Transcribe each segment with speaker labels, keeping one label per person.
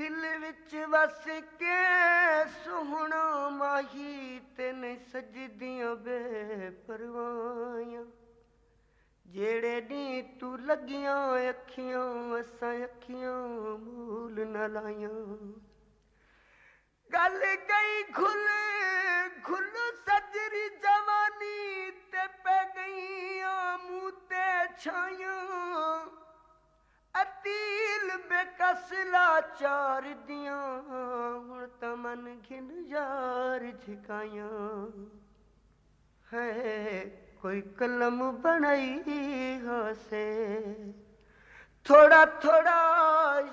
Speaker 1: ਦਿਲ ਵਿੱਚ ਵਸ ਕੇ ਸੁਹਣਾ ਮਾਹੀ ਤੈਨ ਸਜਦੀਆਂ ਬੇਪਰਵਾਹਾਂ ਜਿਹੜੇ ਨੀ ਤੂੰ ਲੱਗੀਆਂ ਅੱਖੀਆਂ ਅਸਾਂ ਅੱਖੀਆਂ ਮੂਲ ਨਾ ਲਾਈਆਂ ਗੱਲ ਗਈ ਖੁੱਲ ਖੁੱਲ ਸਜਰੀ ਜਵਾਨੀ ਤੇ ਪੈ ਗਈਆਂ ਮੂੰਹ ਤੇ ਛਾਈਆਂ اتیل بے کسلا چار دیاں، ہن تمن گھن یار جھکایاں ہے، کوئی قلم بنائی ہاسے۔ تھوڑا تھوڑا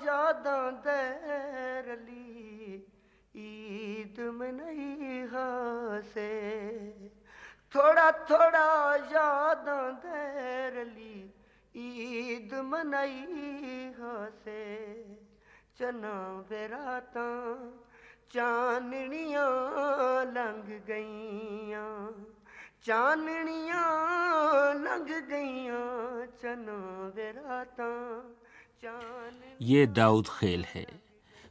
Speaker 1: یاداں دے رلی عید منائی ہاسے۔ تھوڑا تھوڑا یاداں دے رلی عید منائی ہاسے چنا برات چاننیاں لنگ گئیاں۔ چاننیاں لنگ گئیاں، چنا برات
Speaker 2: یہ داؤد خیل ہے۔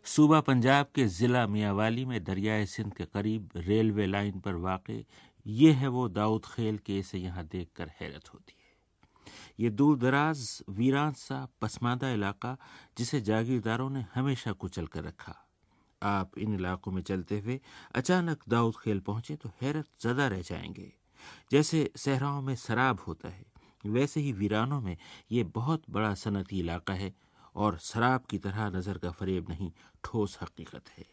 Speaker 2: صوبہ پنجاب کے ضلع میاں والی میں دریائے سندھ کے قریب ریلوے لائن پر واقع یہ ہے وہ داؤد خیل کے اسے یہاں دیکھ کر حیرت ہوتی۔ یہ دور دراز، ویران سا، پسماندہ علاقہ جسے جاگیرداروں نے ہمیشہ کچل کر رکھا۔ آپ ان علاقوں میں چلتے ہوئے اچانک داؤد خیل پہنچے تو حیرت زدہ رہ جائیں گے۔ جیسے صحراؤں میں سراب ہوتا ہے، ویسے ہی ویرانوں میں یہ بہت بڑا صنعتی علاقہ ہے اور سراب کی طرح نظر کا فریب نہیں، ٹھوس حقیقت ہے۔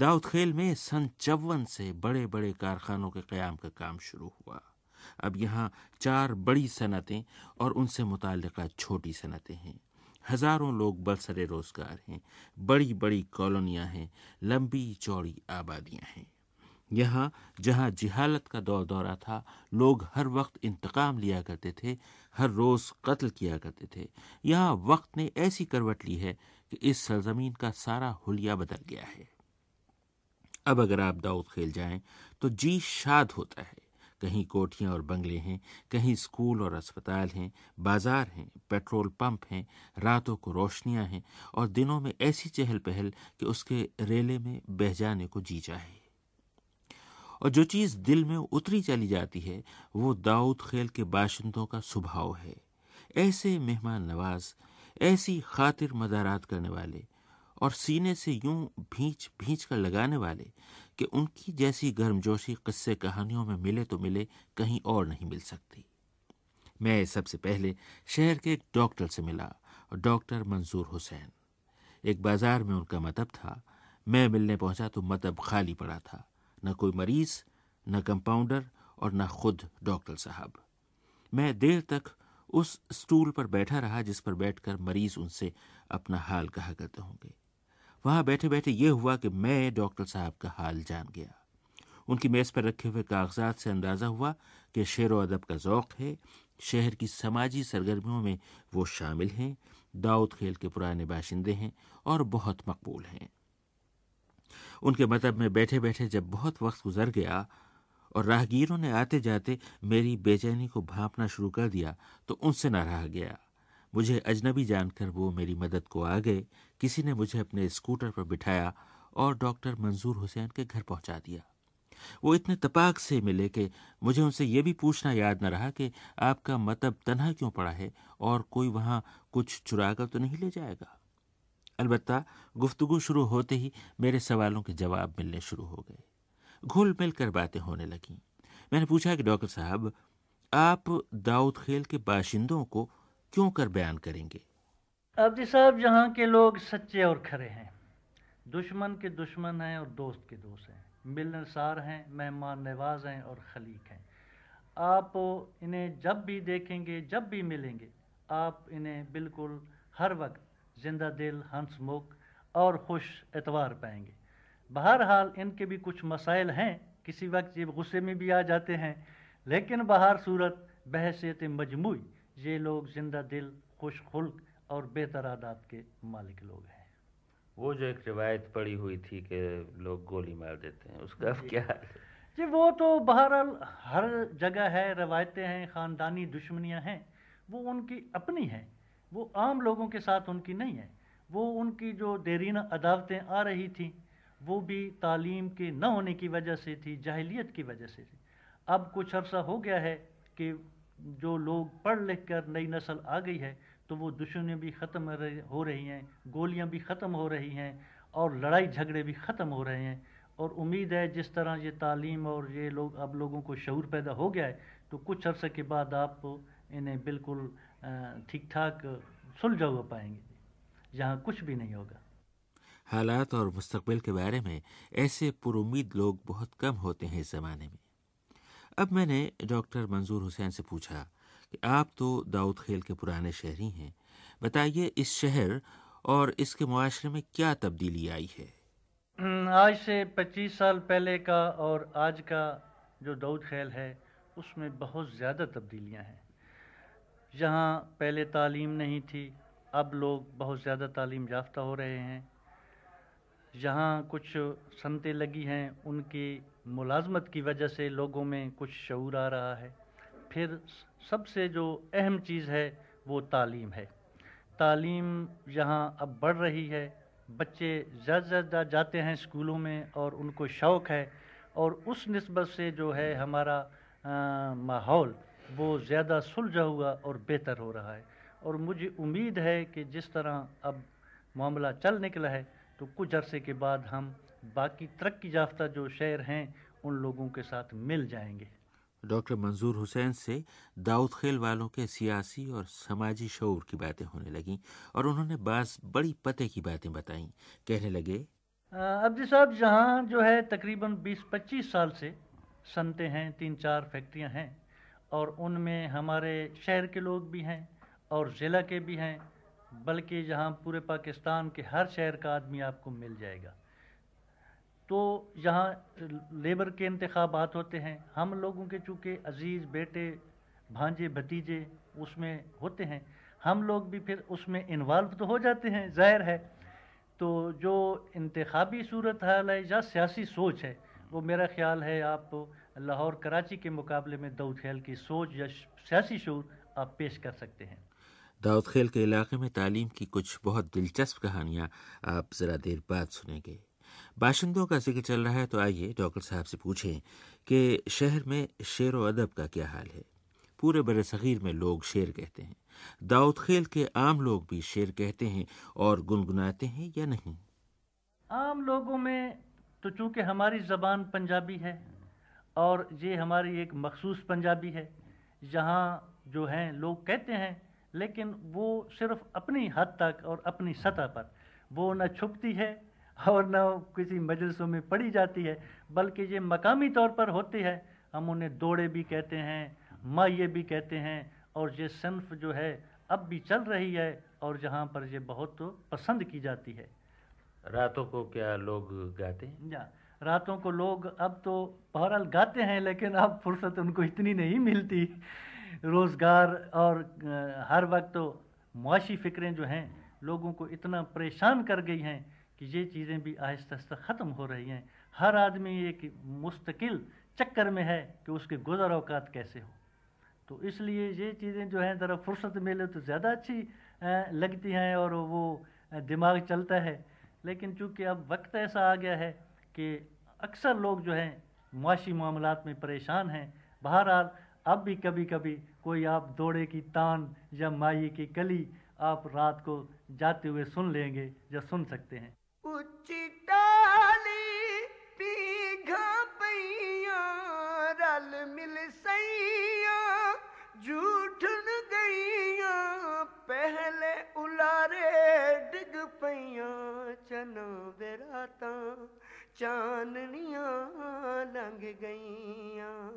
Speaker 2: داؤد خیل میں سن چون سے بڑے بڑے کارخانوں کے قیام کا کام شروع ہوا۔ اب یہاں چار بڑی صنعتیں اور ان سے متعلقہ چھوٹی صنعتیں ہیں۔ ہزاروں لوگ برسر روزگار ہیں، بڑی بڑی کالونیاں ہیں، لمبی چوڑی آبادیاں ہیں۔ یہاں جہاں جہالت کا دور دورہ تھا، لوگ ہر وقت انتقام لیا کرتے تھے، ہر روز قتل کیا کرتے تھے۔ یہاں وقت نے ایسی کروٹ لی ہے کہ اس سرزمین کا سارا حلیہ بدل گیا ہے۔ اب اگر آپ داؤد کھیل جائیں تو جی شاد ہوتا ہے۔ کہیں کوٹھیاں اور بنگلے ہیں، کہیں اسکول اور اسپتال ہیں، بازار ہیں، پیٹرول پمپ ہیں، راتوں کو روشنیاں ہیں اور دنوں میں ایسی چہل پہل کہ اس کے ریلے میں بہ جانے کو جی چاہے اور جو چیز دل میں اتری چلی جاتی ہے، وہ داؤد خیل کے باشندوں کا سبھاؤ ہے۔ ایسے مہمان نواز، ایسی خاطر مدارات کرنے والے اور سینے سے یوں بھینچ بھینچ کر لگانے والے کہ ان کی جیسی گرم جوشی قصے کہانیوں میں ملے تو ملے، کہیں اور نہیں مل سکتی۔ میں سب سے پہلے شہر کے ایک ڈاکٹر سے ملا اور ڈاکٹر منظور حسین۔ ایک بازار میں ان کا مطب تھا۔ میں ملنے پہنچا تو مطب خالی پڑا تھا۔ نہ کوئی مریض، نہ کمپاؤنڈر اور نہ خود ڈاکٹر صاحب۔ میں دیر تک اس اسٹول پر بیٹھا رہا جس پر بیٹھ کر مریض ان سے اپنا حال کہا کرتے ہوں گے۔ وہاں بیٹھے بیٹھے یہ ہوا کہ میں ڈاکٹر صاحب کا حال جان گیا۔ ان کی میز پر رکھے ہوئے کاغذات سے اندازہ ہوا کہ شعر و ادب کا ذوق ہے۔ شہر کی سماجی سرگرمیوں میں وہ شامل ہیں۔ داؤد کھیل کے پرانے باشندے ہیں اور بہت مقبول ہیں۔ ان کے مطلب میں بیٹھے بیٹھے جب بہت وقت گزر گیا اور راہگیروں نے آتے جاتے میری بے چینی کو بھانپنا شروع کر دیا تو ان سے نہ رہا گیا۔ مجھے اجنبی جان کر وہ میری مدد کو آ گئے۔ کسی نے مجھے اپنے اسکوٹر پر بٹھایا اور ڈاکٹر منظور حسین کے گھر پہنچا دیا۔ وہ اتنے تپاک سے ملے کہ مجھے ان سے یہ بھی پوچھنا یاد نہ رہا کہ آپ کا مطلب تنہا کیوں پڑا ہے اور کوئی وہاں کچھ چرا کر تو نہیں لے جائے گا۔ البتہ گفتگو شروع ہوتے ہی میرے سوالوں کے جواب ملنے شروع ہو گئے۔ گھل مل کر باتیں ہونے لگیں۔ میں نے پوچھا کہ ڈاکٹر صاحب، آپ داؤد خیل کے باشندوں کو کیوں کر بیان کریں گے؟
Speaker 3: عبدی جی صاحب یہاں کے لوگ سچے اور کھڑے ہیں، دشمن کے دشمن ہیں اور دوست کے دوست ہیں، ملن سار ہیں، مہمان نواز ہیں اور خلیق ہیں۔ آپ انہیں جب بھی دیکھیں گے، جب بھی ملیں گے، آپ انہیں بالکل ہر وقت زندہ دل، ہنس مک اور خوش اتوار پائیں گے۔ بہرحال ان کے بھی کچھ مسائل ہیں، کسی وقت یہ غصے میں بھی آ جاتے ہیں، لیکن بہر صورت بحثیت مجموعی یہ لوگ زندہ دل خوش خلق اور بہتر عادات کے مالک لوگ ہیں۔
Speaker 2: وہ جو ایک روایت پڑی ہوئی تھی کہ لوگ گولی مار دیتے ہیں اس کا اب جی۔ کیا
Speaker 3: جی وہ تو بہرحال ہر جگہ ہے روایتیں ہیں خاندانی دشمنیاں ہیں وہ ان کی اپنی ہیں وہ عام لوگوں کے ساتھ ان کی نہیں ہیں۔ وہ ان کی جو دیرینہ عداوتیں آ رہی تھیں وہ بھی تعلیم کے نہ ہونے کی وجہ سے تھی جاہلیت کی وجہ سے تھی۔ اب کچھ عرصہ ہو گیا ہے کہ جو لوگ پڑھ لکھ کر نئی نسل آ گئی ہے، تو وہ دشمنی بھی ختم ہو رہی ہیں، گولیاں بھی ختم ہو رہی ہیں اور لڑائی جھگڑے بھی ختم ہو رہے ہیں۔ اور امید ہے جس طرح یہ تعلیم اور یہ لوگ اب لوگوں کو شعور پیدا ہو گیا ہے، تو کچھ عرصے کے بعد آپ انہیں بالکل ٹھیک ٹھاک سلجھا ہوا پائیں گے۔ جہاں کچھ بھی نہیں ہوگا۔
Speaker 2: حالات اور مستقبل کے بارے میں ایسے پر امید لوگ بہت کم ہوتے ہیں اس زمانے میں۔ اب میں نے ڈاکٹر منظور حسین سے پوچھا کہ آپ تو داؤد خیل کے پرانے شہری ہیں۔ بتائیے اس شہر اور اس کے معاشرے میں کیا تبدیلی آئی ہے؟
Speaker 3: آج سے پچیس سال پہلے کا اور آج کا جو دعود خیل ہے، اس میں بہت زیادہ تبدیلیاں ہیں۔ جہاں پہلے تعلیم نہیں تھی، اب لوگ بہت زیادہ تعلیم یافتہ ہو رہے ہیں۔ جہاں کچھ سنتیں لگی ہیں، ان کی ملازمت کی وجہ سے لوگوں میں کچھ شعور آ رہا ہے۔ پھر سب سے جو اہم چیز ہے وہ تعلیم ہے۔ تعلیم یہاں اب بڑھ رہی ہے۔ بچے زیادہ زیادہ جاتے ہیں اسکولوں میں اور ان کو شوق ہے اور اس نسبت سے جو ہے ہمارا ماحول وہ زیادہ سلجھا ہوا اور بہتر ہو رہا ہے۔ اور مجھے امید ہے کہ جس طرح اب معاملہ چل نکلا ہے تو کچھ عرصے کے بعد ہم باقی ترقی یافتہ جو شہر ہیں ان لوگوں کے ساتھ مل جائیں گے۔
Speaker 2: ڈاکٹر منظور حسین سے داؤد خیل والوں کے سیاسی اور سماجی شعور کی باتیں ہونے لگیں اور انہوں نے بعض بڑی پتے کی باتیں بتائیں۔ کہنے لگے
Speaker 3: عبدی صاحب جہاں جو ہے تقریباً بیس پچیس سال سے سنتے ہیں تین چار فیکٹریاں ہیں اور ان میں ہمارے شہر کے لوگ بھی ہیں اور ضلع کے بھی ہیں بلکہ جہاں پورے پاکستان کے ہر شہر کا آدمی آپ کو مل جائے گا۔ تو یہاں لیبر کے انتخابات ہوتے ہیں۔ ہم لوگوں کے چونکہ عزیز بیٹے، بھانجے، بھتیجے اس میں ہوتے ہیں، ہم لوگ بھی پھر اس میں انوالو تو ہو جاتے ہیں، ظاہر ہے۔ تو جو انتخابی صورت حال ہے یا سیاسی سوچ ہے، وہ میرا خیال ہے آپ لاہور کراچی کے مقابلے میں دعود خیل کی سوچ یا سیاسی شعور آپ پیش کر سکتے ہیں۔
Speaker 2: داؤد خیل کے علاقے میں تعلیم کی کچھ بہت دلچسپ کہانیاں آپ ذرا دیر بعد سنیں گے۔ باشندوں کا ذکر چل رہا ہے تو آئیے ڈاکٹر صاحب سے پوچھیں کہ شہر میں شعر و ادب کا کیا حال ہے؟ پورے بر صغیر میں لوگ شعر کہتے ہیں۔ داؤد خیل کے عام لوگ بھی شعر کہتے ہیں اور گنگناتے ہیں یا نہیں؟
Speaker 3: عام لوگوں میں تو چونکہ ہماری زبان پنجابی ہے اور یہ ہماری ایک مخصوص پنجابی ہے، جہاں جو ہیں لوگ کہتے ہیں، لیکن وہ صرف اپنی حد تک اور اپنی سطح پر، وہ نہ چھپتی ہے اور نہ کسی مجلسوں میں پڑھی جاتی ہے بلکہ یہ مقامی طور پر ہوتی ہے۔ ہم انہیں دوڑے بھی کہتے ہیں مائیے بھی کہتے ہیں اور یہ صنف جو ہے اب بھی چل رہی ہے اور جہاں پر یہ بہت پسند کی جاتی ہے۔
Speaker 2: راتوں کو کیا لوگ گاتے ہیں؟
Speaker 3: جا راتوں کو لوگ اب تو بہرحال گاتے ہیں لیکن اب فرصت ان کو اتنی نہیں ملتی۔ روزگار اور ہر وقت تو معاشی فکریں جو ہیں لوگوں کو اتنا پریشان کر گئی ہیں۔ کہ یہ چیزیں بھی آہستہ آہستہ ختم ہو رہی ہیں۔ ہر آدمی ایک مستقل چکر میں ہے کہ اس کے گزر اوقات کیسے ہو تو اس لیے یہ چیزیں جو ہیں، ذرا فرصت ملے تو زیادہ اچھی لگتی ہیں اور وہ دماغ چلتا ہے۔ لیکن چونکہ اب وقت ایسا آ گیا ہے کہ اکثر لوگ جو ہیں، معاشی معاملات میں پریشان ہیں۔ بہرحال، اب بھی کبھی کبھی کوئی آپ دوڑے کی تان یا مائی کی کلی آپ رات کو جاتے ہوئے سن لیں گے یا سن سکتے ہیں۔
Speaker 1: رل مل پہلے الارے ڈگ چاننیاں لنگ گئیاں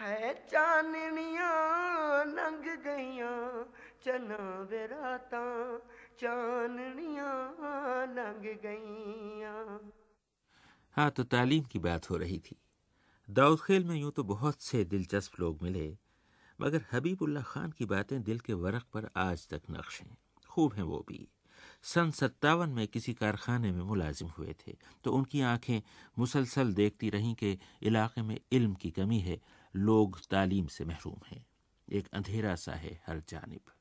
Speaker 1: ہے چاننیاں لنگ گئیاں چنا براتاں چاننیاں لنگ گئیاں۔
Speaker 2: ہاں تو تعلیم کی بات ہو رہی تھی۔ داؤد خیل میں یوں تو بہت سے دلچسپ لوگ ملے، مگر حبیب اللہ خان کی باتیں دل کے ورق پر آج تک نقش ہیں۔ خوب ہیں وہ بھی۔ سن ستاون میں کسی کارخانے میں ملازم ہوئے تھے، تو ان کی آنکھیں مسلسل دیکھتی رہیں کہ علاقے میں علم کی کمی ہے، لوگ تعلیم سے محروم ہیں۔ ایک اندھیرا سا ہے ہر جانب۔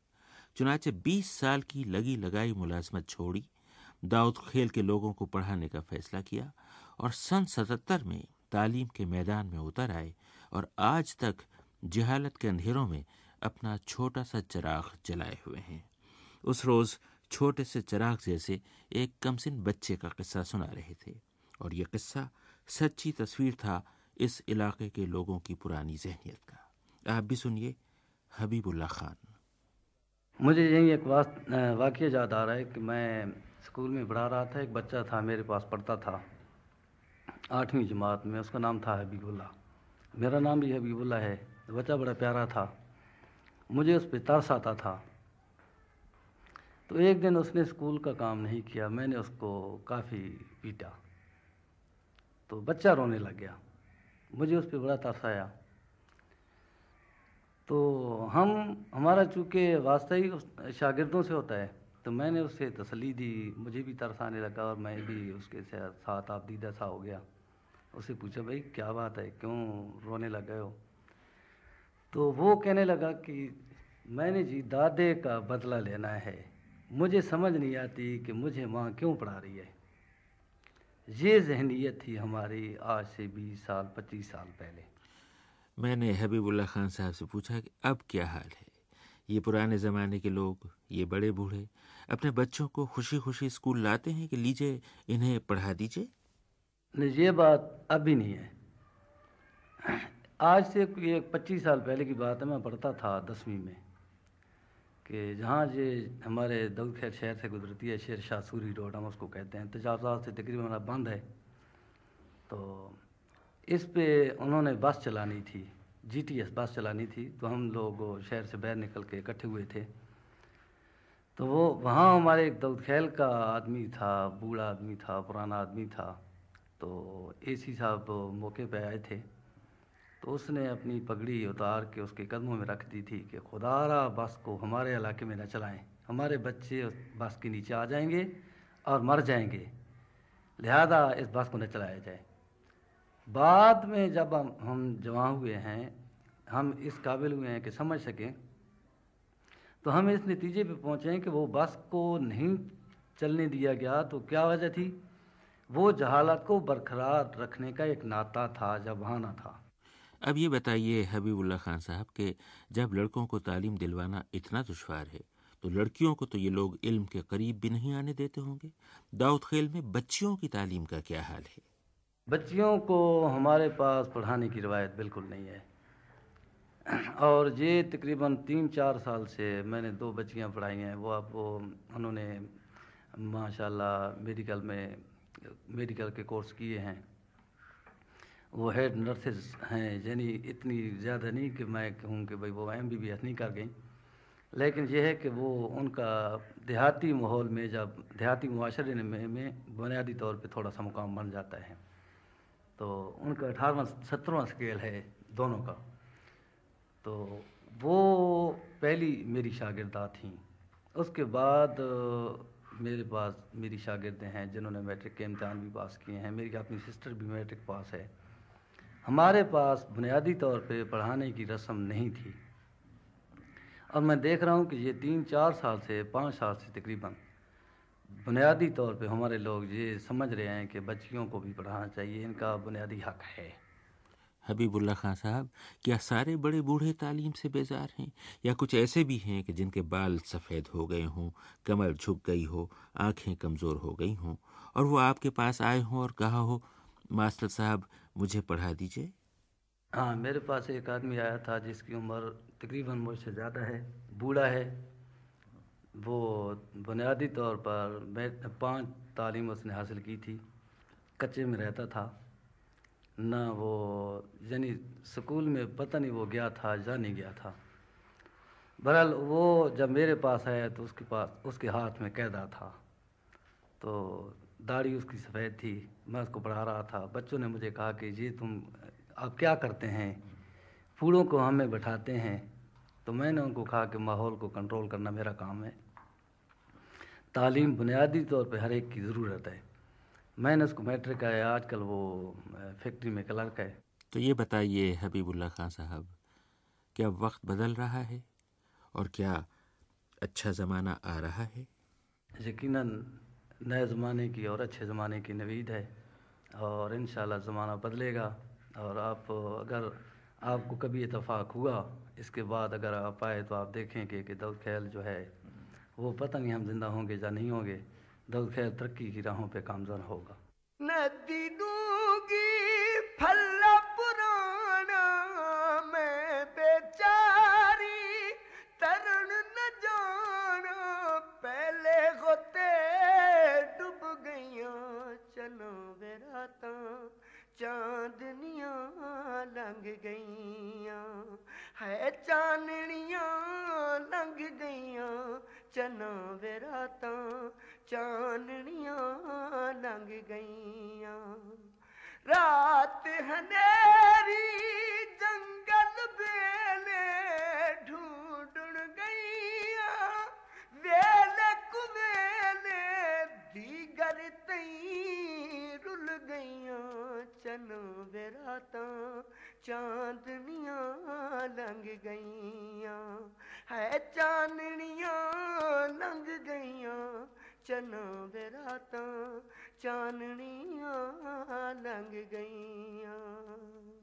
Speaker 2: چنانچہ بیس سال کی لگی لگائی ملازمت چھوڑی، داؤد خیل کے لوگوں کو پڑھانے کا فیصلہ کیا اور سن ستتر میں تعلیم کے میدان میں اتر آئے اور آج تک جہالت کے اندھیروں میں اپنا چھوٹا سا چراغ جلائے ہوئے ہیں۔ اس روز چھوٹے سے چراغ جیسے ایک کمسن بچے کا قصہ سنا رہے تھے اور یہ قصہ سچی تصویر تھا اس علاقے کے لوگوں کی پرانی ذہنیت کا۔ آپ بھی سنیے حبیب اللہ خان۔
Speaker 4: مجھے یہی ایک واقعہ یاد آ رہا ہے کہ میں اسکول میں پڑھا رہا تھا، ایک بچہ تھا میرے پاس پڑھتا تھا، آٹھویں جماعت میں، اس کا نام تھا حبیب اللہ۔ میرا نام بھی حبیب اللہ ہے، بچہ بڑا پیارا تھا۔ مجھے اس پہ ترس آتا تھا۔ تو ایک دن اس نے اسکول کا کام نہیں کیا، میں نے اس کو کافی پیٹا۔ تو بچہ رونے لگ گیا۔ مجھے اس پہ بڑا ترس آیا۔ تو ہم، ہمارا چونکہ واسطہ ہی شاگردوں سے ہوتا ہے، تو میں نے اس سے تسلی دی، مجھے بھی ترس آنے لگا اور میں بھی اس کے ساتھ آپ دیدہ سا ہو گیا۔ اس سے پوچھا، بھائی، کیا بات ہے؟ کیوں رونے لگ گئے ہو؟ تو وہ کہنے لگا کہ، میں نے جی دادے کا بدلہ لینا ہے۔ مجھے سمجھ نہیں آتی کہ مجھے ماں کیوں پڑھا رہی ہے۔ یہ ذہنیت تھی ہماری آج سے بیس سال، پچیس سال پہلے۔
Speaker 2: میں نے حبیب اللہ خان صاحب سے پوچھا کہ اب کیا حال ہے؟ یہ پرانے زمانے کے لوگ، یہ بڑے بوڑھے، اپنے بچوں کو خوشی خوشی اسکول لاتے ہیں کہ لیجیے انہیں پڑھا دیجیے؟
Speaker 4: نہیں، یہ بات ابھی نہیں ہے۔ آج سے یہ پچیس سال پہلے کی بات ہے، میں پڑھتا تھا دسویں میں کہ جہاں یہ ہمارے دود خیر شہر سے گزرتی ہے، شیر شاہ سوری روڈ ہم اس کو کہتے ہیں۔ تجاوزات سے تقریباً بند ہے۔ تو اس پہ انہوں نے بس چلانی تھی جی ٹی ایس بس چلانی تھی، تو ہم لوگ شہر سے باہر نکل کے اکٹھے ہوئے تھے۔ تو وہ وہاں ہمارے ایک دود خیل کا آدمی تھا، بوڑھا آدمی تھا، پرانا آدمی تھا۔ تو اے سی صاحب موقع پہ آئے تھے۔ تو اس نے اپنی پگڑی اتار کے اس کے قدموں میں رکھ دی تھی کہ خدا را بس کو ہمارے علاقے میں نہ چلائیں۔ ہمارے بچے بس کے نیچے آ جائیں گے اور مر جائیں گے۔ لہذا اس بس کو نہ چلایا جائے۔ بعد میں جب ہم ہم جمع ہوئے ہیں، ہم اس قابل ہوئے ہیں کہ سمجھ سکیں، تو ہم اس نتیجے پہ پہنچے کہ وہ بس کو نہیں چلنے دیا گیا، تو کیا وجہ تھی؟ وہ جہالت کو برقرار رکھنے کا ایک ناطا تھا جب تھا۔
Speaker 2: اب یہ بتائیے حبیب اللہ خان صاحب کہ جب لڑکوں کو تعلیم دلوانا اتنا دشوار ہے، تو لڑکیوں کو تو یہ لوگ علم کے قریب بھی نہیں آنے دیتے ہوں گے؟ داؤد خیل میں بچیوں کی تعلیم کا کیا حال ہے؟
Speaker 4: بچیوں کو ہمارے پاس پڑھانے کی روایت بالکل نہیں ہے۔ اور یہ تقریباً تین چار سال سے میں نے دو بچیاں پڑھائی ہیں، وہ اب وہ انہوں نے ماشاء اللہ میڈیکل میں، میڈیکل کے کورس کیے ہیں۔ وہ ہیڈ نرسز ہیں یعنی اتنی زیادہ نہیں کہ میں کہوں کہ بھائی وہ ایم بی بی ایس نہیں کر گئیں۔ لیکن یہ ہے کہ وہ ان کا دیہاتی ماحول میں، جب دیہاتی معاشرے میں میں بنیادی طور پہ تھوڑا سا مقام بن جاتا ہے۔ تو ان کا اٹھارہواں سترواں اسکیل ہے دونوں کا۔ تو وہ پہلی میری شاگردہ تھیں۔ اس کے بعد میرے پاس میری شاگردیں ہیں جنہوں نے میٹرک کے امتحان بھی پاس کیے ہیں۔ میری اپنی سسٹر بھی میٹرک پاس ہے۔ ہمارے پاس بنیادی طور پہ پڑھانے کی رسم نہیں تھی۔ اور میں دیکھ رہا ہوں کہ یہ تین چار سال سے پانچ سال سے تقریباً بنیادی طور پہ ہمارے لوگ یہ سمجھ رہے ہیں کہ بچیوں کو بھی پڑھانا چاہیے ان کا بنیادی حق ہے۔
Speaker 2: حبیب اللہ خان صاحب کیا سارے بڑے بوڑھے تعلیم سے بیزار ہیں؟ یا کچھ ایسے بھی ہیں کہ جن کے بال سفید ہو گئے ہوں کمر جھک گئی ہو آنکھیں کمزور ہو گئی ہوں اور وہ آپ کے پاس آئے ہوں اور کہا ہو ماسٹر صاحب مجھے پڑھا دیجیے۔
Speaker 4: ہاں میرے پاس ایک آدمی آیا تھا جس کی عمر تقریباً مجھ سے زیادہ ہے بوڑھا ہے۔ وہ بنیادی طور پر میں پانچ تعلیم اس نے حاصل کی تھی۔ کچے میں رہتا تھا، نہ وہ یعنی سکول میں پتہ نہیں وہ گیا تھا یا نہیں گیا تھا۔ بہرحال وہ جب میرے پاس آیا تو اس کے پاس، اس کے ہاتھ میں قیدا تھا۔ تو داڑھی اس کی سفید تھی، میں اس کو پڑھا رہا تھا۔ بچوں نے مجھے کہا کہ جی تم اب کیا کرتے ہیں؟ پھولوں کو ہمیں بٹھاتے ہیں۔ تو میں نے ان کو کہا کہ ماحول کو کنٹرول کرنا میرا کام ہے۔ تعلیم بنیادی طور پہ ہر ایک کی ضرورت ہے۔ میں نے اس کو میٹرک آیا آج کل وہ فیکٹری میں کلرک ہے۔
Speaker 2: تو یہ بتائیے حبیب اللہ خان صاحب کیا وقت بدل رہا ہے؟ اور کیا اچھا زمانہ آ رہا ہے؟
Speaker 4: یقیناً نئے زمانے کی اور اچھے زمانے کی نوید ہے۔ اور انشاءاللہ زمانہ بدلے گا۔ اور آپ اگر آپ کو کبھی اتفاق ہوا اس کے بعد اگر آپ آئے تو آپ دیکھیں کہ کہ دود خیل جو ہے وہ پتہ نہیں ہم زندہ ہوں گے یا نہیں ہوں گے دود خیل ترقی کی راہوں پہ کامزن ہوگا۔
Speaker 1: ندی دوں گی پھلا پرانا میں بیچاری ترن نہ جانا، پہلے ہوتے ڈب گئیاں چنا ویراتاں چاندنیاں لنگ گئیاں۔ دیگر تئیں رل گئیاں چن ویراتاں چاندنیاں لنگ گئیاں۔ ہے چاننیاں لنگ گئیاں چنا ویراتاں چاننیاں لنگ گئیاں۔